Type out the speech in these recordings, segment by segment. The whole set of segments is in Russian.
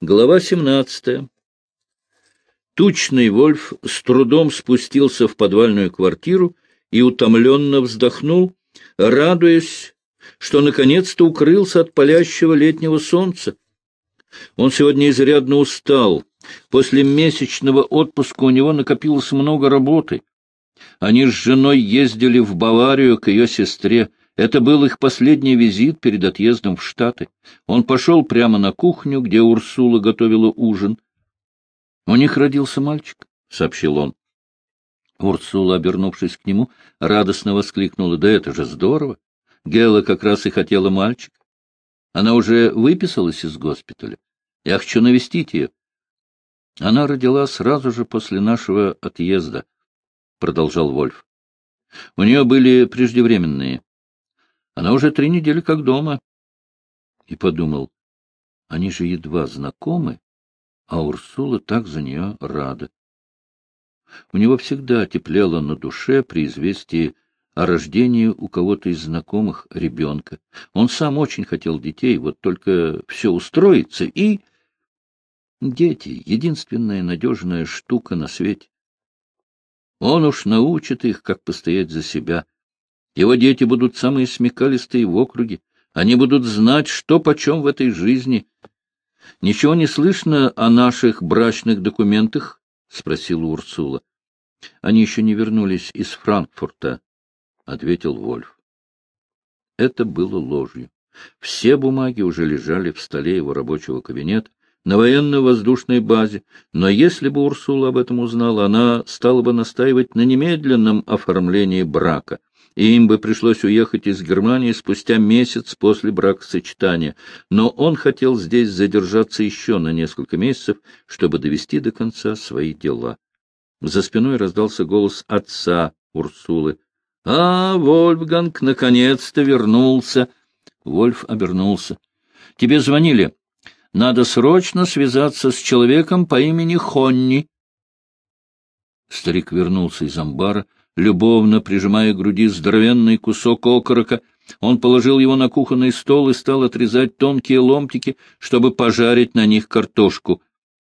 Глава 17. Тучный Вольф с трудом спустился в подвальную квартиру и утомленно вздохнул, радуясь, что наконец-то укрылся от палящего летнего солнца. Он сегодня изрядно устал. После месячного отпуска у него накопилось много работы. Они с женой ездили в Баварию к ее сестре, это был их последний визит перед отъездом в Штаты. Он пошел прямо на кухню, где Урсула готовила ужин. — У них родился мальчик, — сообщил он. Урсула, обернувшись к нему, радостно воскликнула. — Да это же здорово! Гела как раз и хотела мальчик. Она уже выписалась из госпиталя. Я хочу навестить ее. Она родила сразу же после нашего отъезда, — продолжал Вольф. У нее были преждевременные. Она уже три недели как дома. И подумал, они же едва знакомы, а Урсула так за нее рада. У него всегда теплело на душе при известии о рождении у кого-то из знакомых ребенка. Он сам очень хотел детей, вот только все устроится, и... Дети — единственная надежная штука на свете. Он уж научит их, как постоять за себя — его дети будут самые смекалистые в округе. Они будут знать, что почем в этой жизни. — Ничего не слышно о наших брачных документах? — спросила Урсула. — Они еще не вернулись из Франкфурта, — ответил Вольф. Это было ложью. Все бумаги уже лежали в столе его рабочего кабинета на военно-воздушной базе, но если бы Урсула об этом узнала, она стала бы настаивать на немедленном оформлении брака — и им бы пришлось уехать из Германии спустя месяц после бракосочетания, но он хотел здесь задержаться еще на несколько месяцев, чтобы довести до конца свои дела. За спиной раздался голос отца Урсулы. — А, Вольфганг наконец-то вернулся! Вольф обернулся. — Тебе звонили. Надо срочно связаться с человеком по имени Хонни. Старик вернулся из амбара, любовно прижимая к груди здоровенный кусок окорока. Он положил его на кухонный стол и стал отрезать тонкие ломтики, чтобы пожарить на них картошку.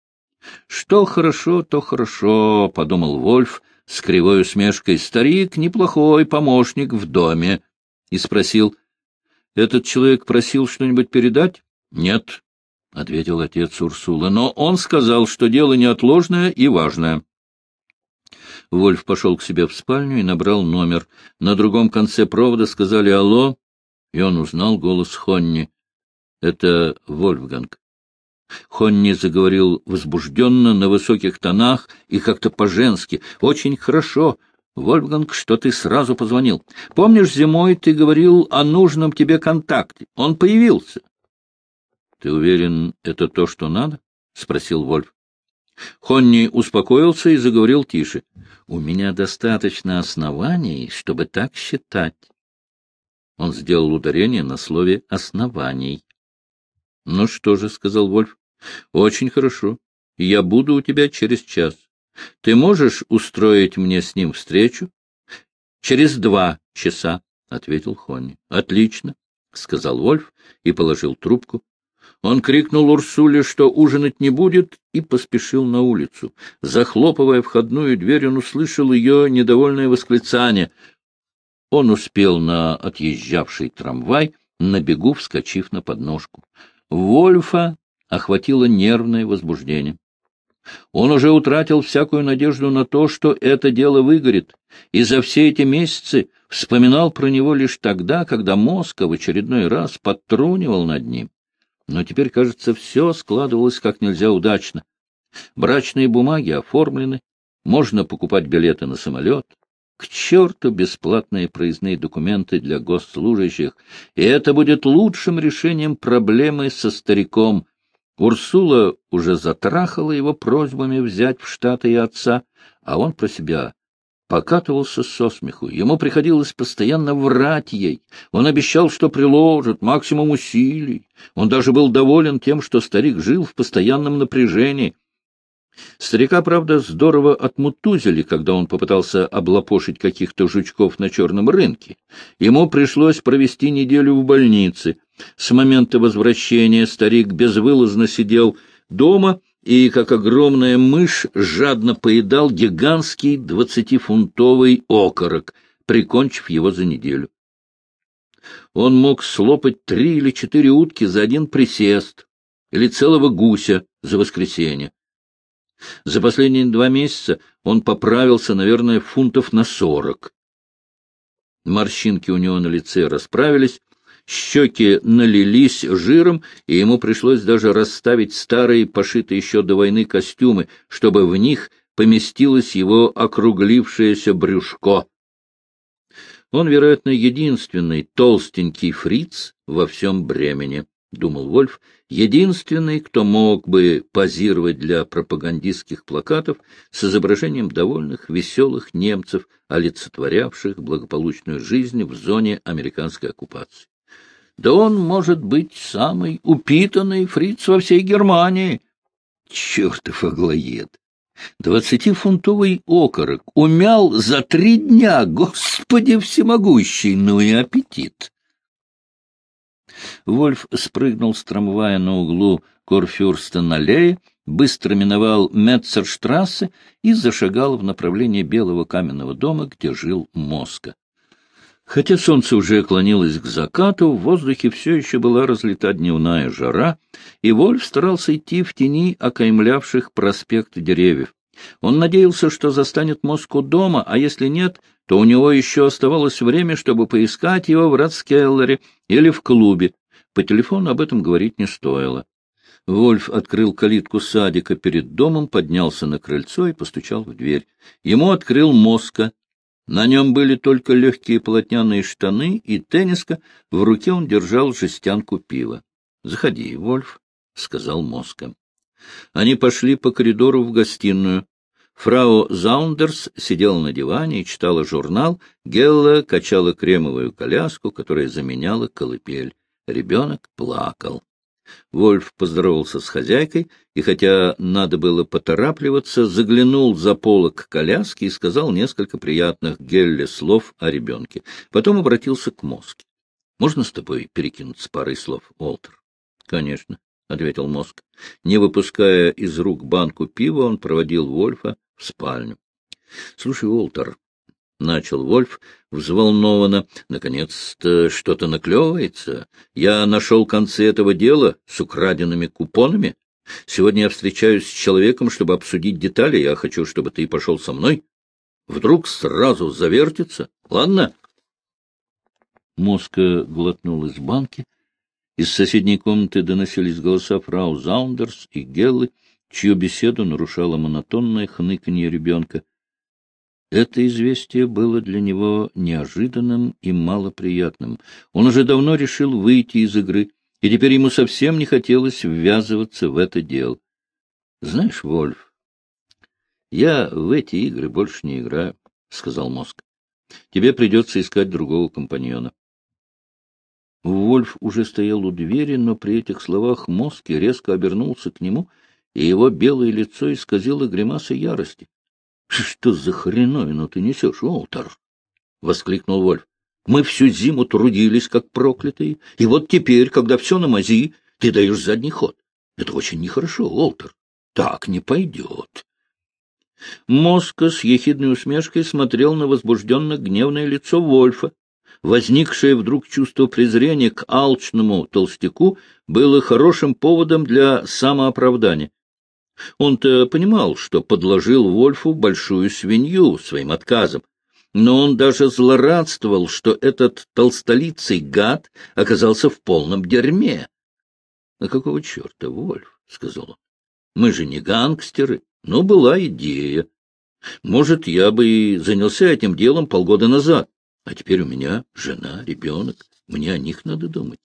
— Что хорошо, то хорошо, — подумал Вольф с кривой усмешкой. — Старик — неплохой помощник в доме. И спросил, — Этот человек просил что-нибудь передать? — Нет, — ответил отец Урсула, — но он сказал, что дело неотложное и важное. Вольф пошел к себе в спальню и набрал номер. На другом конце провода сказали «Алло», и он узнал голос Хонни. Это Вольфганг. Хонни заговорил возбужденно, на высоких тонах и как-то по-женски. «Очень хорошо. Вольфганг, что ты сразу позвонил. Помнишь, зимой ты говорил о нужном тебе контакте? Он появился». «Ты уверен, это то, что надо?» — спросил Вольф. Хонни успокоился и заговорил тише. — У меня достаточно оснований, чтобы так считать. Он сделал ударение на слове «оснований». — Ну что же, — сказал Вольф, — очень хорошо. Я буду у тебя через час. Ты можешь устроить мне с ним встречу? — Через два часа, — ответил Хонни. — Отлично, — сказал Вольф и положил трубку. Он крикнул Урсуле, что ужинать не будет, и поспешил на улицу. Захлопывая входную дверь, он услышал ее недовольное восклицание. Он успел на отъезжавший трамвай, на бегу вскочив на подножку. Вольфа охватило нервное возбуждение. Он уже утратил всякую надежду на то, что это дело выгорит, и за все эти месяцы вспоминал про него лишь тогда, когда мозг в очередной раз подтрунивал над ним. Но теперь, кажется, все складывалось как нельзя удачно. Брачные бумаги оформлены, можно покупать билеты на самолет. К черту бесплатные проездные документы для госслужащих, и это будет лучшим решением проблемы со стариком. Урсула уже затрахала его просьбами взять в Штаты и отца, а он про себя покатывался со смеху. Ему приходилось постоянно врать ей. Он обещал, что приложит максимум усилий. Он даже был доволен тем, что старик жил в постоянном напряжении. Старика, правда, здорово отмутузили, когда он попытался облапошить каких-то жучков на черном рынке. Ему пришлось провести неделю в больнице. С момента возвращения старик безвылазно сидел дома и, как огромная мышь, жадно поедал гигантский двадцатифунтовый окорок, прикончив его за неделю. Он мог слопать три или четыре утки за один присест или целого гуся за воскресенье. За последние два месяца он поправился, наверное, фунтов на сорок. Морщинки у него на лице расправились, щеки налились жиром, и ему пришлось даже расставить старые, пошитые еще до войны костюмы, чтобы в них поместилось его округлившееся брюшко. Он, вероятно, единственный толстенький фриц во всем бремени, — думал Вольф, — единственный, кто мог бы позировать для пропагандистских плакатов с изображением довольных, веселых немцев, олицетворявших благополучную жизнь в зоне американской оккупации. Да он может быть самый упитанный фриц во всей Германии. Чертов аглоед! Двадцатифунтовый окорок умял за три дня, господи всемогущий, ну и аппетит! Вольф спрыгнул с трамвая на углу Корфюрстен-аллеи, быстро миновал Метцерштрассе и зашагал в направлении белого каменного дома, где жил Моска. Хотя солнце уже клонилось к закату, в воздухе все еще была разлита дневная жара, и Вольф старался идти в тени окаймлявших проспект деревьев. Он надеялся, что застанет Моску дома, а если нет, то у него еще оставалось время, чтобы поискать его в Ратскеллере или в клубе. По телефону об этом говорить не стоило. Вольф открыл калитку садика перед домом, поднялся на крыльцо и постучал в дверь. Ему открыл Моска, на нем были только легкие полотняные штаны и тенниска, в руке он держал жестянку пива. — Заходи, Вольф, — сказал Моска. Они пошли по коридору в гостиную. Фрау Заундерс сидела на диване и читала журнал, Гелла качала кремовую коляску, которая заменяла колыбель. Ребенок плакал. Вольф поздоровался с хозяйкой, и хотя надо было поторапливаться, заглянул за полок коляски и сказал несколько приятных Гелле слов о ребенке. Потом обратился к Моске. — Можно с тобой перекинуться парой слов, Уолтер? — Конечно, — ответил Моск. Не выпуская из рук банку пива, он проводил Вольфа в спальню. — Слушай, Уолтер, — начал Вольф взволнованно. — Наконец-то что-то наклевывается. Я нашел концы этого дела с украденными купонами. Сегодня я встречаюсь с человеком, чтобы обсудить детали. Я хочу, чтобы ты пошел со мной. Вдруг сразу завертится. Ладно? Моска глотнул из банки. Из соседней комнаты доносились голоса фрау Заундерс и Геллы, чью беседу нарушало монотонное хныканье ребенка. Это известие было для него неожиданным и малоприятным. Он уже давно решил выйти из игры, и теперь ему совсем не хотелось ввязываться в это дело. — Знаешь, Вольф, я в эти игры больше не играю, — сказал мозг. — Тебе придется искать другого компаньона. Вольф уже стоял у двери, но при этих словах мозг резко обернулся к нему, и его белое лицо исказило гримаса ярости. — Что за хреновину ты несешь, Уолтер? — воскликнул Вольф. — Мы всю зиму трудились, как проклятые, и вот теперь, когда все на мази, ты даешь задний ход. Это очень нехорошо, Уолтер. Так не пойдет. Моска с ехидной усмешкой смотрел на возбужденно гневное лицо Вольфа. Возникшее вдруг чувство презрения к алчному толстяку было хорошим поводом для самооправдания. Он-то понимал, что подложил Вольфу большую свинью своим отказом, но он даже злорадствовал, что этот толстолицый гад оказался в полном дерьме. — А какого черта, Вольф? — сказал он. — Мы же не гангстеры, но была идея. Может, я бы и занялся этим делом полгода назад, а теперь у меня жена, ребенок, мне о них надо думать.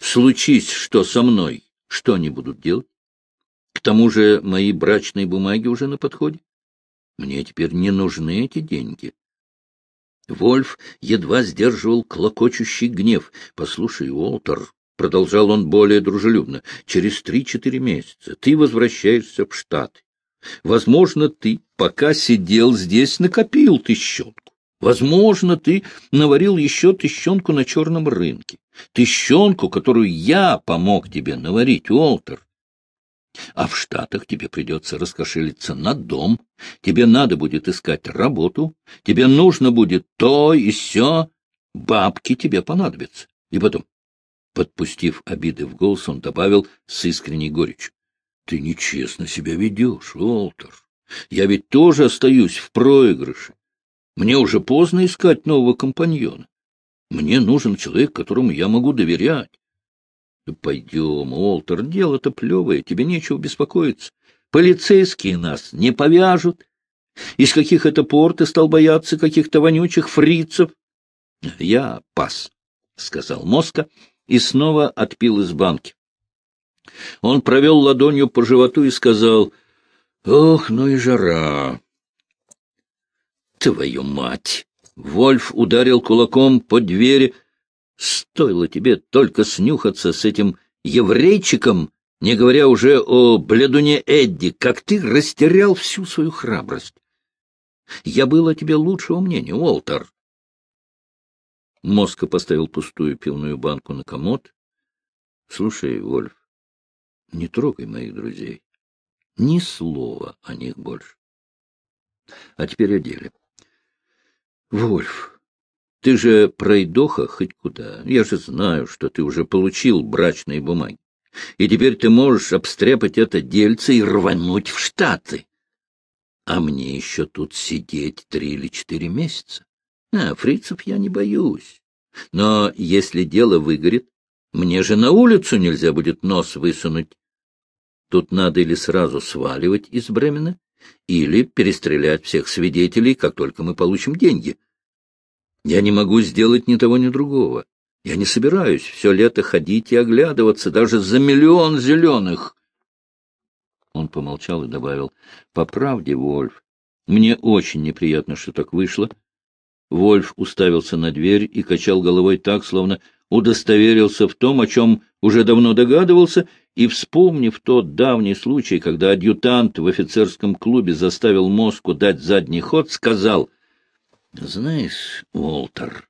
Случись, что со мной, что они будут делать? К тому же мои брачные бумаги уже на подходе. Мне теперь не нужны эти деньги. Вольф едва сдерживал клокочущий гнев. — Послушай, Уолтер, — продолжал он более дружелюбно, — через три-четыре месяца ты возвращаешься в Штаты. Возможно, ты, пока сидел здесь, накопил тыщенку. Возможно, ты наварил еще тыщенку на черном рынке. Тыщенку, которую я помог тебе наварить, Уолтер. А в Штатах тебе придется раскошелиться на дом, тебе надо будет искать работу, тебе нужно будет то и сё, бабки тебе понадобятся. И потом, подпустив обиды в голос, он добавил с искренней горечью. — Ты нечестно себя ведешь, Уолтер. Я ведь тоже остаюсь в проигрыше. Мне уже поздно искать нового компаньона. Мне нужен человек, которому я могу доверять. Пойдем, Уолтер, дело-то плевое, тебе нечего беспокоиться. Полицейские нас не повяжут. Из каких это пор ты стал бояться каких-то вонючих фрицев? Я пас, — сказал Моска и снова отпил из банки. Он провел ладонью по животу и сказал, — Ох, ну и жара! Твою мать! Вольф ударил кулаком по двери, — Стоило тебе только снюхаться с этим еврейчиком, не говоря уже о бледуне Эдди, как ты растерял всю свою храбрость. Я был о тебе лучшего мнения, Уолтер. Моска поставил пустую пивную банку на комод. — Слушай, Вольф, не трогай моих друзей. Ни слова о них больше. А теперь о деле. Вольф, ты же пройдоха хоть куда. Я же знаю, что ты уже получил брачные бумаги. И теперь ты можешь обстряпать это дельце и рвануть в Штаты. А мне еще тут сидеть три или четыре месяца. А, фрицев я не боюсь. Но если дело выгорит, мне же на улицу нельзя будет нос высунуть. Тут надо или сразу сваливать из Бремена, или перестрелять всех свидетелей, как только мы получим деньги. Я не могу сделать ни того, ни другого. Я не собираюсь все лето ходить и оглядываться даже за миллион зеленых. Он помолчал и добавил, — По правде, Вольф, мне очень неприятно, что так вышло. Вольф уставился на дверь и качал головой так, словно удостоверился в том, о чем уже давно догадывался, и, вспомнив тот давний случай, когда адъютант в офицерском клубе заставил Моску дать задний ход, сказал — знаешь, Уолтер,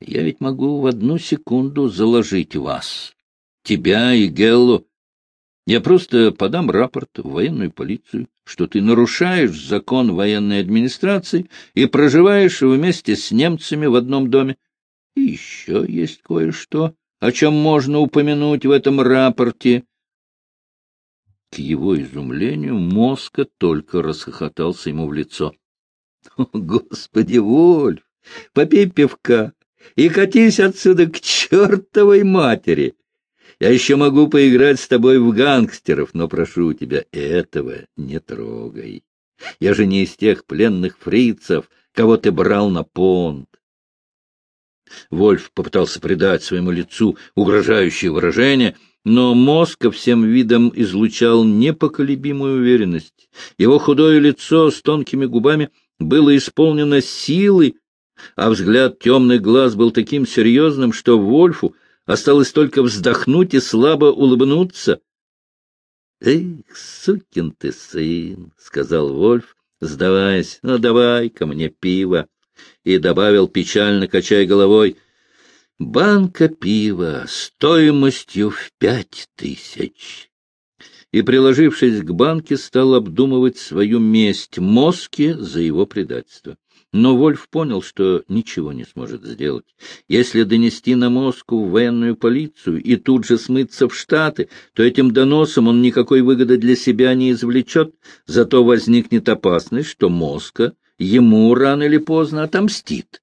я ведь могу в одну секунду заложить вас, тебя и Геллу. Я просто подам рапорт в военную полицию, что ты нарушаешь закон военной администрации и проживаешь вместе с немцами в одном доме. И еще есть кое-что, о чем можно упомянуть в этом рапорте. К его изумлению Моска только расхохотался ему в лицо. Господи, Вольф, попей пивка и катись отсюда к чертовой матери. Я еще могу поиграть с тобой в гангстеров, но прошу тебя, этого не трогай. Я же не из тех пленных фрицев, кого ты брал на понт. Вольф попытался придать своему лицу угрожающее выражение, но мозг всем видом излучал непоколебимую уверенность. Его худое лицо с тонкими губами — было исполнено силы, а взгляд темных глаз был таким серьезным, что Вольфу осталось только вздохнуть и слабо улыбнуться. — Эх, сукин ты сын, — сказал Вольф, сдаваясь, — ну давай ко мне пиво. И добавил, печально качая головой, — банка пива стоимостью в пять тысяч и, приложившись к банке, стал обдумывать свою месть Моске за его предательство. Но Вольф понял, что ничего не сможет сделать. Если донести на Моску в военную полицию и тут же смыться в Штаты, то этим доносом он никакой выгоды для себя не извлечет, зато возникнет опасность, что Моска ему рано или поздно отомстит.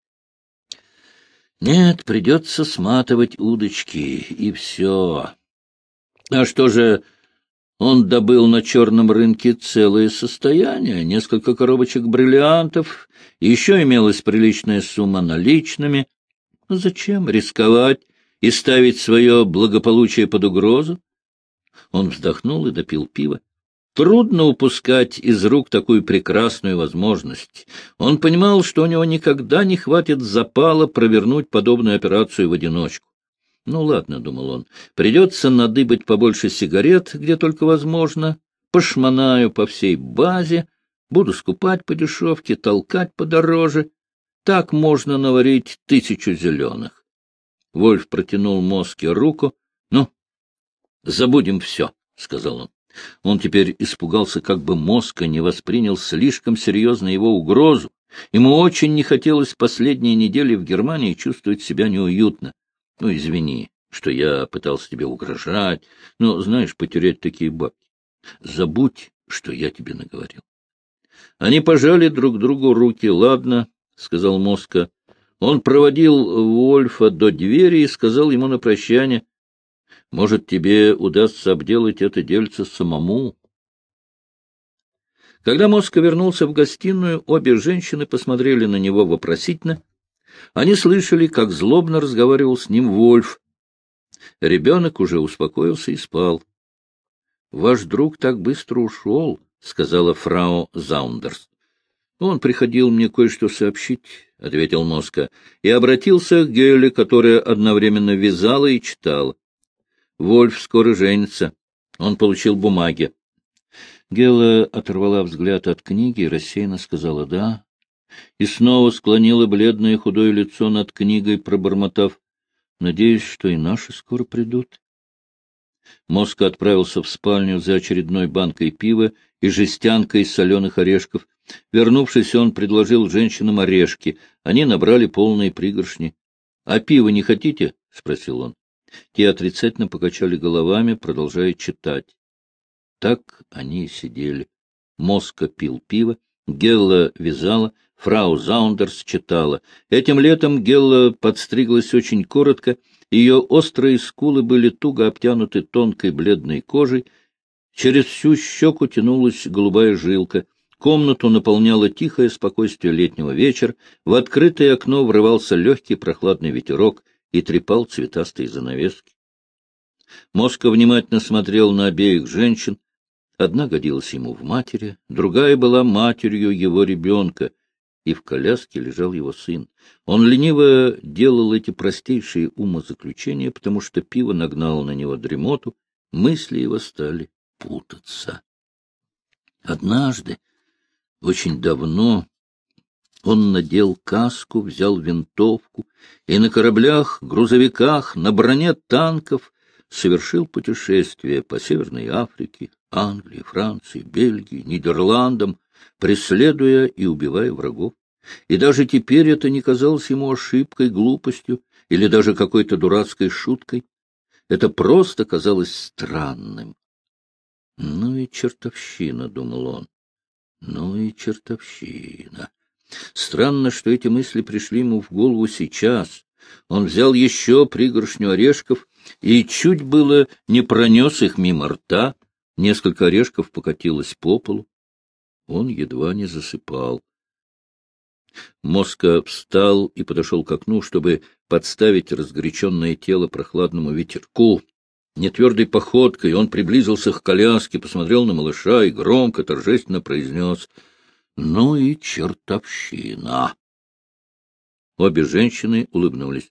Нет, придется сматывать удочки, и все. А что же он добыл на черном рынке целое состояние, несколько коробочек бриллиантов, еще имелась приличная сумма наличными. Зачем рисковать и ставить свое благополучие под угрозу? Он вздохнул и допил пиво. Трудно упускать из рук такую прекрасную возможность. Он понимал, что у него никогда не хватит запала провернуть подобную операцию в одиночку. Ну, ладно, — думал он, — придется надыбать побольше сигарет, где только возможно, пошмонаю по всей базе, буду скупать по дешевке, толкать подороже. Так можно наварить тысячу зеленых. Вольф протянул Моске руку. — Ну, забудем все, — сказал он. Он теперь испугался, как бы мозга не воспринял слишком серьезно его угрозу. Ему очень не хотелось последние недели в Германии чувствовать себя неуютно. Ну, извини, что я пытался тебе угрожать, но, знаешь, потерять такие бабки. Забудь, что я тебе наговорил. Они пожали друг другу руки. — Ладно, — сказал Моска. Он проводил Вольфа до двери и сказал ему на прощание, — Может, тебе удастся обделать это дельце самому? Когда Моска вернулся в гостиную, обе женщины посмотрели на него вопросительно. Они слышали, как злобно разговаривал с ним Вольф. Ребенок уже успокоился и спал. — Ваш друг так быстро ушел, — сказала фрау Заундерс. — Он приходил мне кое-что сообщить, — ответил Моска, и обратился к Геле, которая одновременно вязала и читала. Вольф скоро женится. Он получил бумаги. Гела оторвала взгляд от книги и рассеянно сказала «да». И снова склонила бледное худое лицо над книгой, пробормотав «надеюсь, что и наши скоро придут». Моска отправился в спальню за очередной банкой пива и жестянкой соленых орешков. Вернувшись, он предложил женщинам орешки. Они набрали полные пригоршни. — А пиво не хотите? — спросил он. Те отрицательно покачали головами, продолжая читать. Так они и сидели. Моска пил пиво, Гелла вязала, фрау Заундерс читала. Этим летом Гелла подстриглась очень коротко, ее острые скулы были туго обтянуты тонкой бледной кожей, через всю щеку тянулась голубая жилка. Комнату наполняло тихое спокойствие летнего вечера, в открытое окно врывался легкий прохладный ветерок и трепал цветастые занавески. Моска внимательно смотрел на обеих женщин. Одна годилась ему в матери, другая была матерью его ребенка, и в коляске лежал его сын. Он лениво делал эти простейшие умозаключения, потому что пиво нагнало на него дремоту, мысли его стали путаться. Однажды, очень давно, он надел каску, взял винтовку и на кораблях, грузовиках, на броне танков совершил путешествие по Северной Африке, Англии, Франции, Бельгии, Нидерландам, преследуя и убивая врагов. И даже теперь это не казалось ему ошибкой, глупостью или даже какой-то дурацкой шуткой. Это просто казалось странным. «Ну и чертовщина», — думал он, — «ну и чертовщина». Странно, что эти мысли пришли ему в голову сейчас. Он взял еще пригоршню орешков и чуть было не пронес их мимо рта. Несколько орешков покатилось по полу. Он едва не засыпал. Моска встал и подошел к окну, чтобы подставить разгоряченное тело прохладному ветерку. Нетвердой походкой он приблизился к коляске, посмотрел на малыша и громко, торжественно произнес «Ну и чертовщина!» Обе женщины улыбнулись.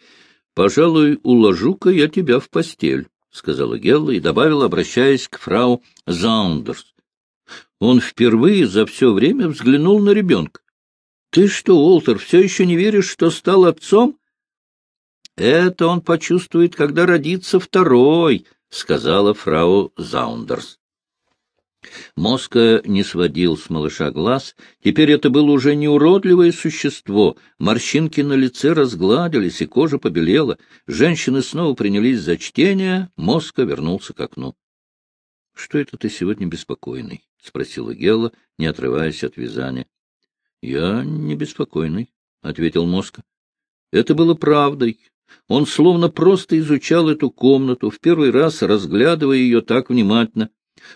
— Пожалуй, уложу-ка я тебя в постель, — сказала Гелла и добавила, обращаясь к фрау Заундерс. Он впервые за все время взглянул на ребенка. — Ты что, Уолтер, все еще не веришь, что стал отцом? — Это он почувствует, когда родится второй, — сказала фрау Заундерс. Моска не сводил с малыша глаз. Теперь это было уже не уродливое существо. Морщинки на лице разгладились, и кожа побелела. Женщины снова принялись за чтение. Моска вернулся к окну. — Что это ты сегодня беспокойный? — спросила Гелла, не отрываясь от вязания. — Я не беспокойный, — ответил Моска. Это было правдой. Он словно просто изучал эту комнату, в первый раз разглядывая ее так внимательно.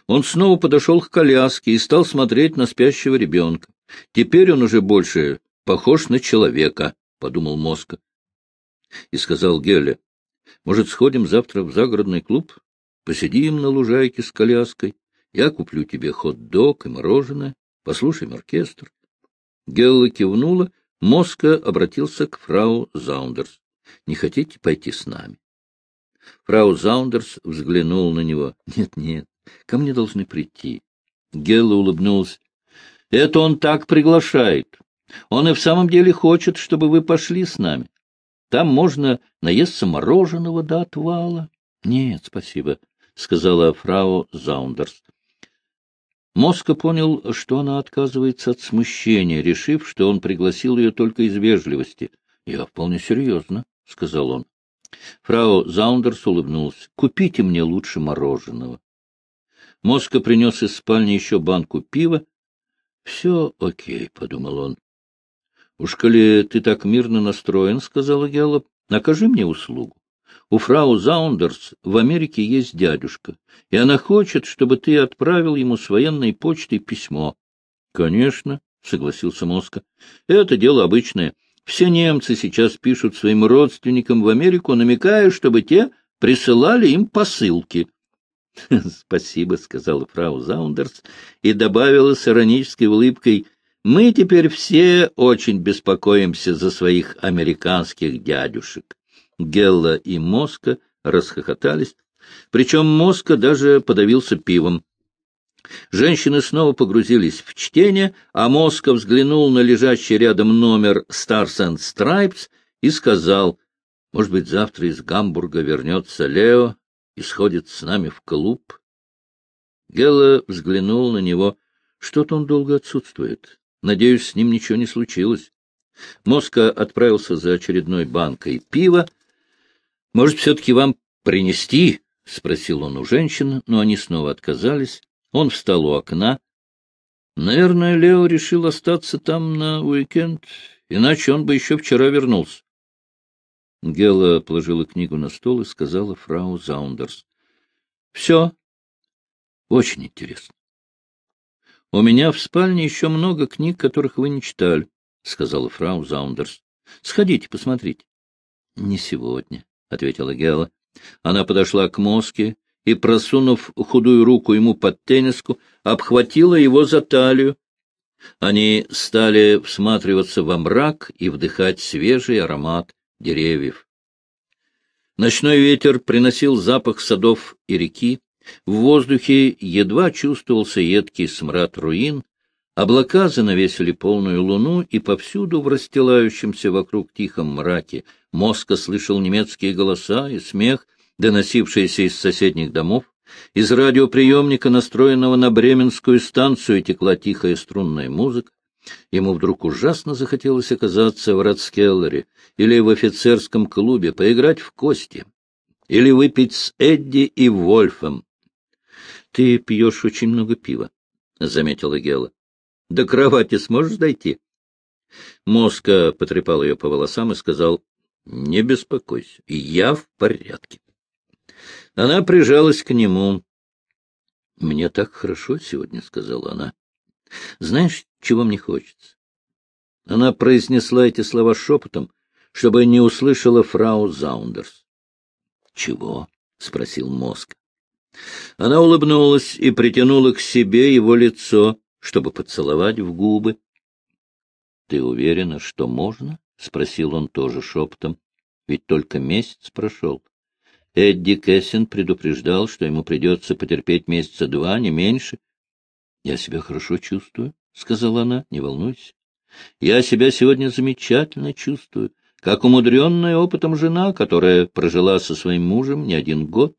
Он снова подошел к коляске и стал смотреть на спящего ребенка. Теперь он уже больше похож на человека, — подумал Моска. И сказал Геле, — может, сходим завтра в загородный клуб? Посидим на лужайке с коляской. Я куплю тебе хот-дог и мороженое. Послушаем оркестр. Гелла кивнула. Моска обратился к фрау Заундерс. — Не хотите пойти с нами? Фрау Заундерс взглянул на него. Нет, нет, ко мне должны прийти. Гелла улыбнулась. — Это он так приглашает. Он и в самом деле хочет, чтобы вы пошли с нами. Там можно наесться мороженого до отвала. — Нет, спасибо. — сказала фрау Заундерс. Моска понял, что она отказывается от смущения, решив, что он пригласил ее только из вежливости. — Я вполне серьезно, — сказал он. Фрау Заундерс улыбнулась. — Купите мне лучше мороженого. Моска принес из спальни еще банку пива. — Все окей, — подумал он. — Уж коли ты так мирно настроен, — сказала Гелла, — окажи мне услугу. У фрау Заундерс в Америке есть дядюшка, и она хочет, чтобы ты отправил ему с военной почтой письмо. — Конечно, — согласился Моска. — Это дело обычное. Все немцы сейчас пишут своим родственникам в Америку, намекая, чтобы те присылали им посылки. — Спасибо, — сказала фрау Заундерс и добавила с иронической улыбкой, — мы теперь все очень беспокоимся за своих американских дядюшек. Гелла и Моска расхохотались, причем Моска даже подавился пивом. Женщины снова погрузились в чтение, а Моска взглянул на лежащий рядом номер Stars and Stripes и сказал, «Может быть, завтра из Гамбурга вернется Лео и сходит с нами в клуб?» Гелла взглянул на него. Что-то он долго отсутствует. Надеюсь, с ним ничего не случилось. Моска отправился за очередной банкой пива, — Может, все-таки вам принести? — спросил он у женщин, но они снова отказались. Он встал у окна. Наверное, Лео решил остаться там на уикенд, иначе он бы еще вчера вернулся. Гела положила книгу на стол и сказала фрау Заундерс. — Все. Очень интересно. — У меня в спальне еще много книг, которых вы не читали, — сказала фрау Заундерс. — Сходите, посмотрите. — Не сегодня, — ответила Гела. Она подошла к Моске и, просунув худую руку ему под тенниску, обхватила его за талию. Они стали всматриваться во мрак и вдыхать свежий аромат деревьев. Ночной ветер приносил запах садов и реки. В воздухе едва чувствовался едкий смрад руин, Облака занавесили полную луну, и повсюду в расстилающемся вокруг тихом мраке Моска слышал немецкие голоса и смех, доносившиеся из соседних домов. Из радиоприемника, настроенного на Бременскую станцию, текла тихая струнная музыка. Ему вдруг ужасно захотелось оказаться в Радскеллере или в офицерском клубе, поиграть в кости, или выпить с Эдди и Вольфом. — Ты пьешь очень много пива, — заметила Гела. До кровати сможешь дойти? Моска потрепал ее по волосам и сказал, — Не беспокойся, я в порядке. Она прижалась к нему. — Мне так хорошо сегодня, — сказала она. — Знаешь, чего мне хочется? Она произнесла эти слова шепотом, чтобы не услышала фрау Заундерс. — Чего? — спросил мозг. Она улыбнулась и притянула к себе его лицо чтобы поцеловать в губы. — Ты уверена, что можно? — спросил он тоже шепотом. — Ведь только месяц прошел. Эдди Кэссин предупреждал, что ему придется потерпеть месяца два, не меньше. — Я себя хорошо чувствую, — сказала она, — не волнуйся. Я себя сегодня замечательно чувствую, как умудренная опытом жена, которая прожила со своим мужем не один год.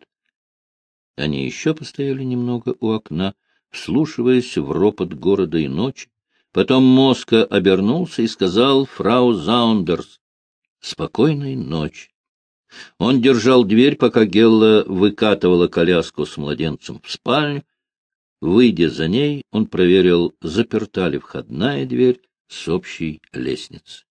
Они еще постояли немного у окна, вслушиваясь в ропот города и ночи. Потом Моска обернулся и сказал фрау Заундерс «Спокойной ночи». Он держал дверь, пока Гелла выкатывала коляску с младенцем в спальню. Выйдя за ней, он проверил, заперта ли входная дверь с общей лестницы.